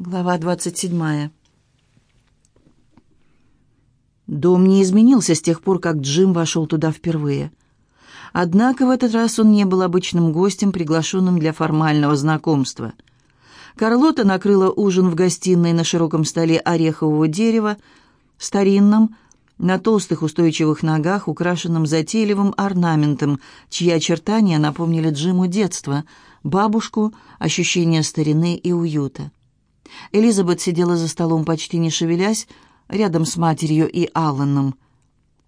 Глава двадцать седьмая. Дом не изменился с тех пор, как Джим вошел туда впервые. Однако в этот раз он не был обычным гостем, приглашенным для формального знакомства. Карлота накрыла ужин в гостиной на широком столе орехового дерева, старинном, на толстых устойчивых ногах, украшенном затейливым орнаментом, чьи очертания напомнили Джиму детство, бабушку, ощущение старины и уюта. Элизабет сидела за столом, почти не шевелясь, рядом с матерью и Алланом.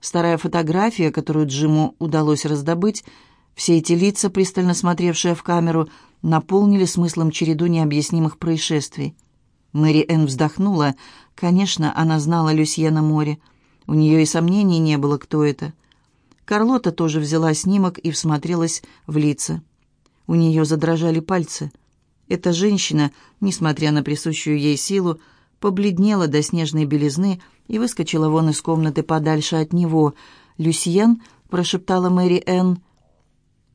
Старая фотография, которую Джиму удалось раздобыть, все эти лица, пристально смотревшие в камеру, наполнили смыслом череду необъяснимых происшествий. Мэри Энн вздохнула. Конечно, она знала Люсьена Море. У нее и сомнений не было, кто это. Карлота тоже взяла снимок и всмотрелась в лица. У нее задрожали пальцы. Эта женщина, несмотря на присущую ей силу, побледнела до снежной белизны и выскочила вон из комнаты подальше от него. «Люсьен?» — прошептала Мэри Энн.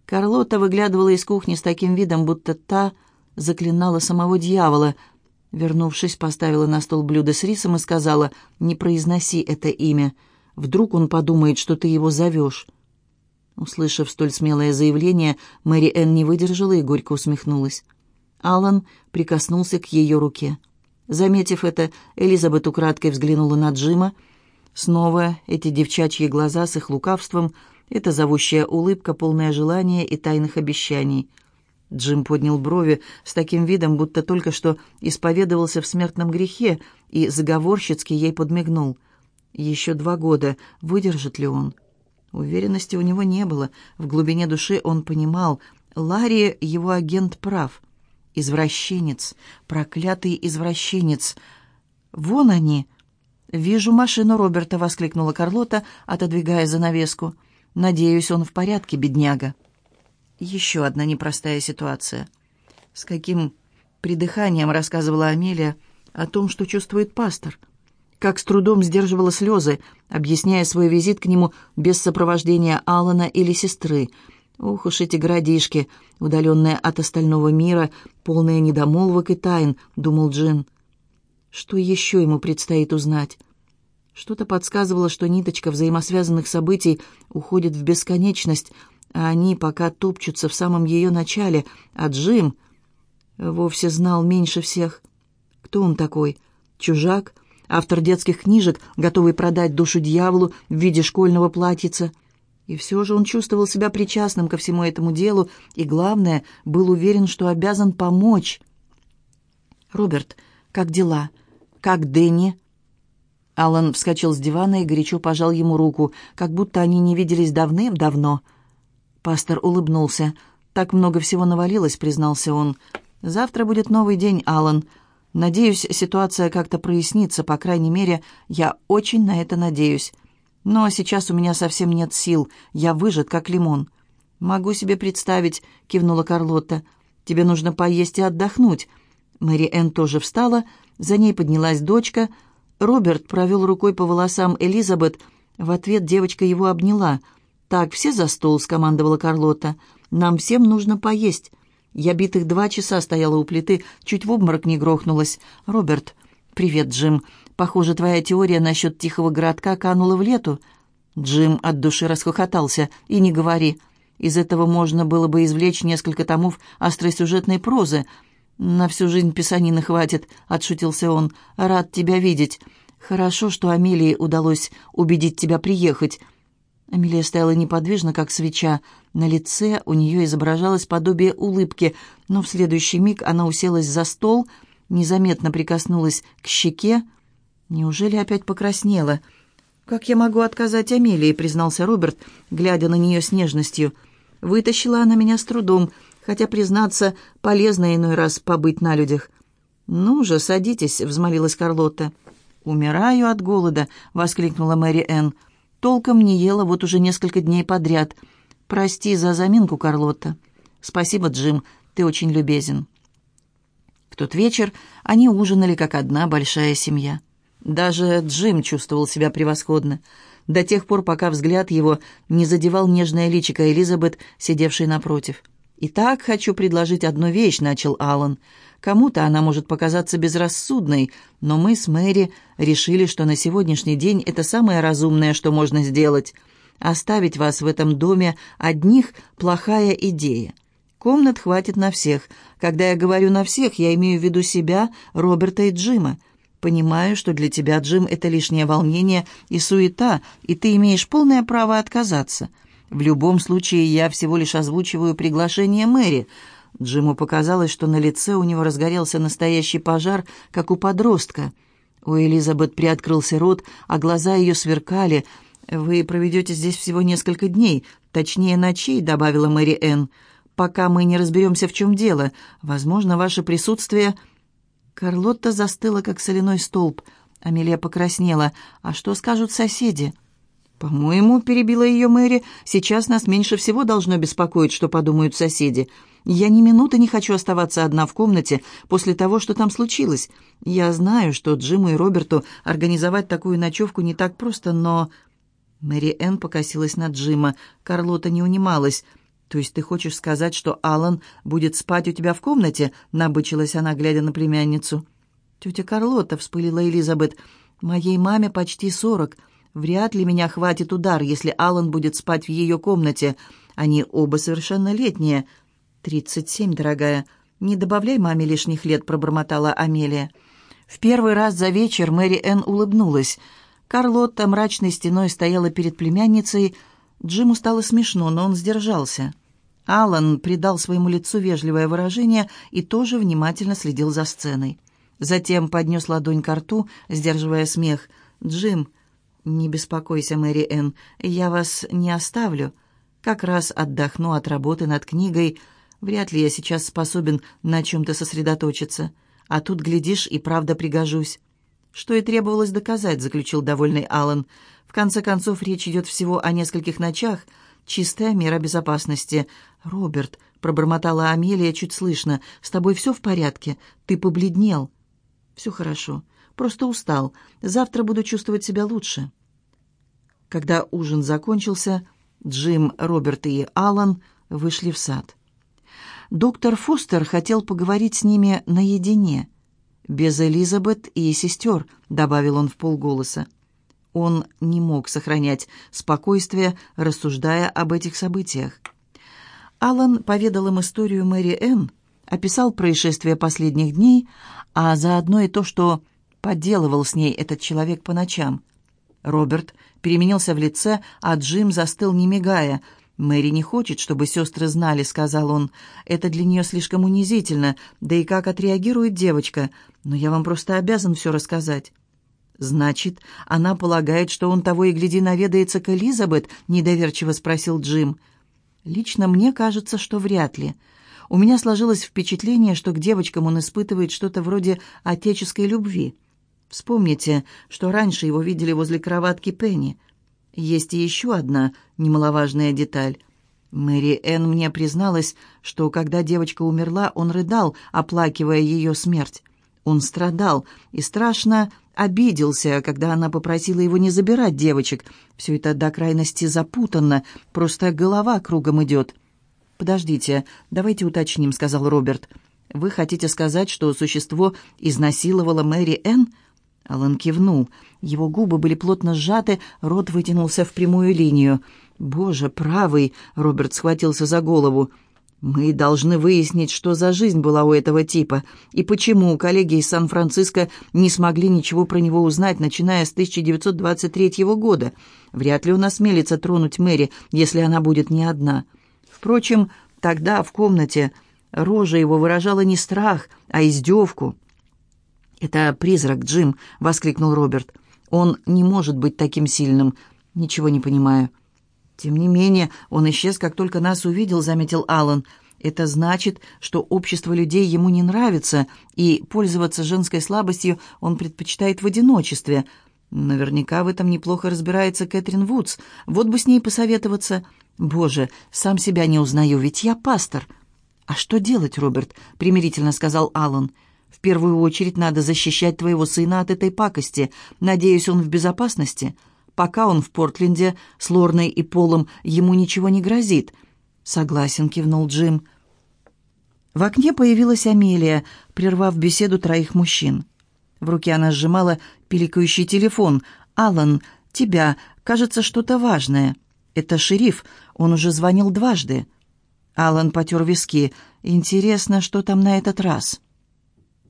Карлота выглядывала из кухни с таким видом, будто та заклинала самого дьявола. Вернувшись, поставила на стол блюдо с рисом и сказала, «Не произноси это имя. Вдруг он подумает, что ты его зовешь». Услышав столь смелое заявление, Мэри Энн не выдержала и горько усмехнулась. Алан прикоснулся к ее руке. Заметив это, Элизабет украдкой взглянула на Джима. Снова эти девчачьи глаза с их лукавством, эта зовущая улыбка, полная желания и тайных обещаний. Джим поднял брови с таким видом, будто только что исповедовался в смертном грехе, и заговорщицки ей подмигнул. Еще два года. Выдержит ли он? Уверенности у него не было. В глубине души он понимал, Ларри, его агент, прав. Извращенец, проклятый извращенец. Вон они. Вижу машину Роберта, воскликнула Карлота, отодвигая занавеску. Надеюсь, он в порядке, бедняга. Еще одна непростая ситуация. С каким придыханием рассказывала Амелия о том, что чувствует пастор. Как с трудом сдерживала слезы, объясняя свой визит к нему без сопровождения Алана или сестры — Ох уж эти городишки, удаленные от остального мира, полные недомолвок и тайн, думал Джин. Что еще ему предстоит узнать? Что-то подсказывало, что ниточка взаимосвязанных событий уходит в бесконечность, а они пока топчутся в самом ее начале, а Джим вовсе знал меньше всех. Кто он такой? Чужак? Автор детских книжек, готовый продать душу дьяволу в виде школьного платьица — и все же он чувствовал себя причастным ко всему этому делу и, главное, был уверен, что обязан помочь. «Роберт, как дела? Как Дэнни?» Алан вскочил с дивана и горячо пожал ему руку, как будто они не виделись давным-давно. Пастор улыбнулся. «Так много всего навалилось», — признался он. «Завтра будет новый день, Алан. Надеюсь, ситуация как-то прояснится, по крайней мере, я очень на это надеюсь». Но сейчас у меня совсем нет сил, я выжат, как лимон». «Могу себе представить», — кивнула Карлотта. «Тебе нужно поесть и отдохнуть». Мэри Энн тоже встала, за ней поднялась дочка. Роберт провел рукой по волосам Элизабет. В ответ девочка его обняла. «Так, все за стол», — скомандовала Карлотта. «Нам всем нужно поесть». Я битых два часа стояла у плиты, чуть в обморок не грохнулась. «Роберт, привет, Джим. Похоже, твоя теория насчет тихого городка канула в лету». Джим от души расхохотался. «И не говори. Из этого можно было бы извлечь несколько томов остросюжетной прозы. На всю жизнь писанины хватит», — отшутился он. «Рад тебя видеть. Хорошо, что Амелии удалось убедить тебя приехать». Амелия стояла неподвижно, как свеча. На лице у нее изображалось подобие улыбки, но в следующий миг она уселась за стол, незаметно прикоснулась к щеке, Неужели опять покраснела? «Как я могу отказать Амелии?» — признался Роберт, глядя на нее с нежностью. «Вытащила она меня с трудом, хотя, признаться, полезно иной раз побыть на людях». «Ну же, садитесь», — взмолилась Карлотта. «Умираю от голода», — воскликнула Мэри Энн. «Толком не ела вот уже несколько дней подряд. Прости за заминку, Карлотта». «Спасибо, Джим, ты очень любезен». В тот вечер они ужинали как одна большая семья. Даже Джим чувствовал себя превосходно. До тех пор, пока взгляд его не задевал нежное личико Элизабет, сидевшей напротив. «Итак, хочу предложить одну вещь», — начал Алан. «Кому-то она может показаться безрассудной, но мы с Мэри решили, что на сегодняшний день это самое разумное, что можно сделать. Оставить вас в этом доме одних — плохая идея. Комнат хватит на всех. Когда я говорю «на всех», я имею в виду себя, Роберта и Джима. Понимаю, что для тебя, Джим, это лишнее волнение и суета, и ты имеешь полное право отказаться. В любом случае, я всего лишь озвучиваю приглашение Мэри. Джиму показалось, что на лице у него разгорелся настоящий пожар, как у подростка. У Элизабет приоткрылся рот, а глаза ее сверкали. «Вы проведете здесь всего несколько дней, точнее ночей», — добавила Мэри Энн пока мы не разберемся, в чем дело. Возможно, ваше присутствие...» Карлотта застыла, как соляной столб. Амелия покраснела. «А что скажут соседи?» «По-моему, — перебила ее Мэри, — сейчас нас меньше всего должно беспокоить, что подумают соседи. Я ни минуты не хочу оставаться одна в комнате после того, что там случилось. Я знаю, что Джиму и Роберту организовать такую ночевку не так просто, но...» Мэри Энн покосилась на Джима. Карлота не унималась. «То есть ты хочешь сказать, что Алан будет спать у тебя в комнате?» — набычилась она, глядя на племянницу. «Тетя Карлотта», — вспылила Элизабет, — «моей маме почти сорок. Вряд ли меня хватит удар, если Алан будет спать в ее комнате. Они оба совершеннолетние». «Тридцать семь, дорогая. Не добавляй маме лишних лет», — пробормотала Амелия. В первый раз за вечер Мэри Энн улыбнулась. Карлотта мрачной стеной стояла перед племянницей, — Джиму стало смешно, но он сдержался. Алан придал своему лицу вежливое выражение и тоже внимательно следил за сценой. Затем поднес ладонь к рту, сдерживая смех. «Джим, не беспокойся, Мэри Энн, я вас не оставлю. Как раз отдохну от работы над книгой. Вряд ли я сейчас способен на чем-то сосредоточиться. А тут, глядишь, и правда пригожусь». «Что и требовалось доказать», — заключил довольный Алан. В конце концов, речь идет всего о нескольких ночах. Чистая мера безопасности. «Роберт», — пробормотала Амелия чуть слышно, — «с тобой все в порядке? Ты побледнел». «Все хорошо. Просто устал. Завтра буду чувствовать себя лучше». Когда ужин закончился, Джим, Роберт и Алан вышли в сад. Доктор Фостер хотел поговорить с ними наедине. «Без Элизабет и сестер», — добавил он в полголоса. Он не мог сохранять спокойствие, рассуждая об этих событиях. Алан поведал им историю Мэри Энн, описал происшествия последних дней, а заодно и то, что поделывал с ней этот человек по ночам. Роберт переменился в лице, а Джим застыл, не мигая. «Мэри не хочет, чтобы сестры знали», — сказал он. «Это для нее слишком унизительно, да и как отреагирует девочка. Но я вам просто обязан все рассказать». «Значит, она полагает, что он того и гляди наведается к Элизабет?» — недоверчиво спросил Джим. «Лично мне кажется, что вряд ли. У меня сложилось впечатление, что к девочкам он испытывает что-то вроде отеческой любви. Вспомните, что раньше его видели возле кроватки Пенни. Есть и еще одна немаловажная деталь». Мэри Энн мне призналась, что когда девочка умерла, он рыдал, оплакивая ее смерть. Он страдал и страшно обиделся, когда она попросила его не забирать девочек. Все это до крайности запутанно, просто голова кругом идет. «Подождите, давайте уточним», — сказал Роберт. «Вы хотите сказать, что существо изнасиловало Мэри Энн?» Алан кивнул. Его губы были плотно сжаты, рот вытянулся в прямую линию. «Боже, правый!» — Роберт схватился за голову. Мы должны выяснить, что за жизнь была у этого типа, и почему коллеги из Сан-Франциско не смогли ничего про него узнать, начиная с 1923 года. Вряд ли он осмелится тронуть Мэри, если она будет не одна. Впрочем, тогда в комнате рожа его выражала не страх, а издевку. «Это призрак, Джим!» — воскликнул Роберт. «Он не может быть таким сильным. Ничего не понимаю». «Тем не менее, он исчез, как только нас увидел», — заметил Аллан. «Это значит, что общество людей ему не нравится, и пользоваться женской слабостью он предпочитает в одиночестве. Наверняка в этом неплохо разбирается Кэтрин Вудс. Вот бы с ней посоветоваться. Боже, сам себя не узнаю, ведь я пастор». «А что делать, Роберт?» — примирительно сказал Аллан. «В первую очередь надо защищать твоего сына от этой пакости. Надеюсь, он в безопасности». Пока он в Портленде с Лорной и Полом, ему ничего не грозит». «Согласен», — кивнул Джим. В окне появилась Амелия, прервав беседу троих мужчин. В руке она сжимала пиликающий телефон. «Алан, тебя, кажется, что-то важное. Это шериф, он уже звонил дважды». Алан потер виски. «Интересно, что там на этот раз?»